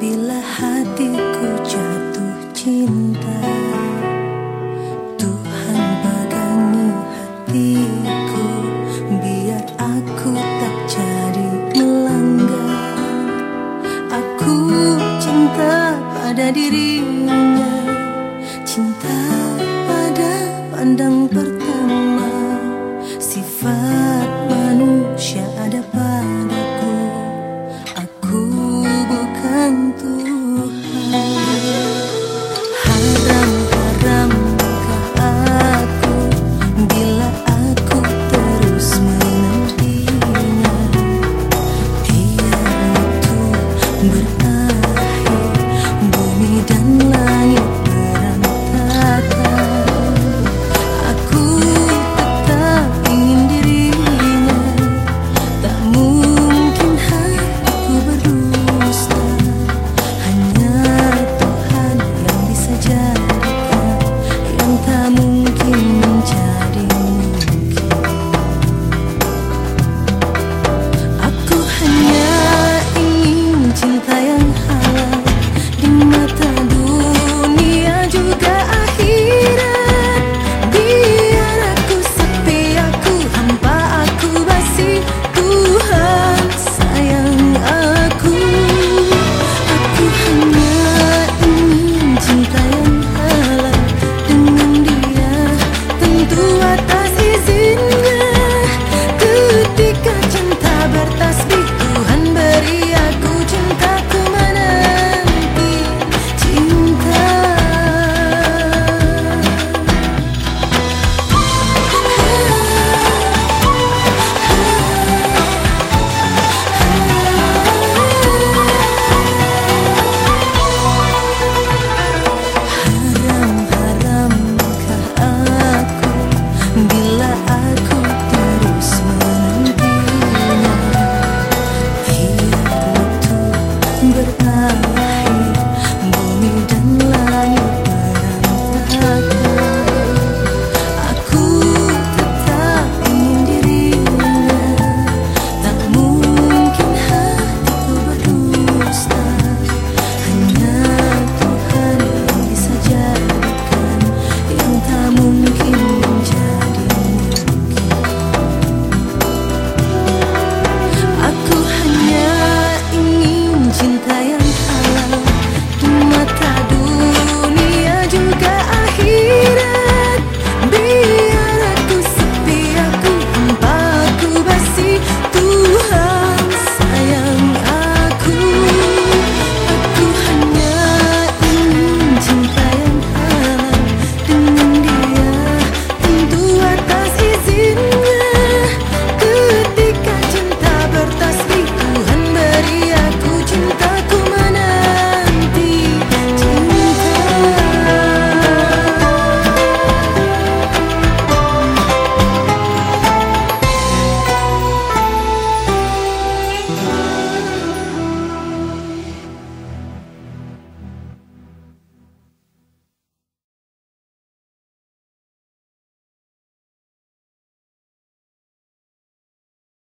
Bila hatiku jatuh cinta Tuhan pegangi hatiku. Biar aku tak jadi melanggar Aku cinta pada dirimu.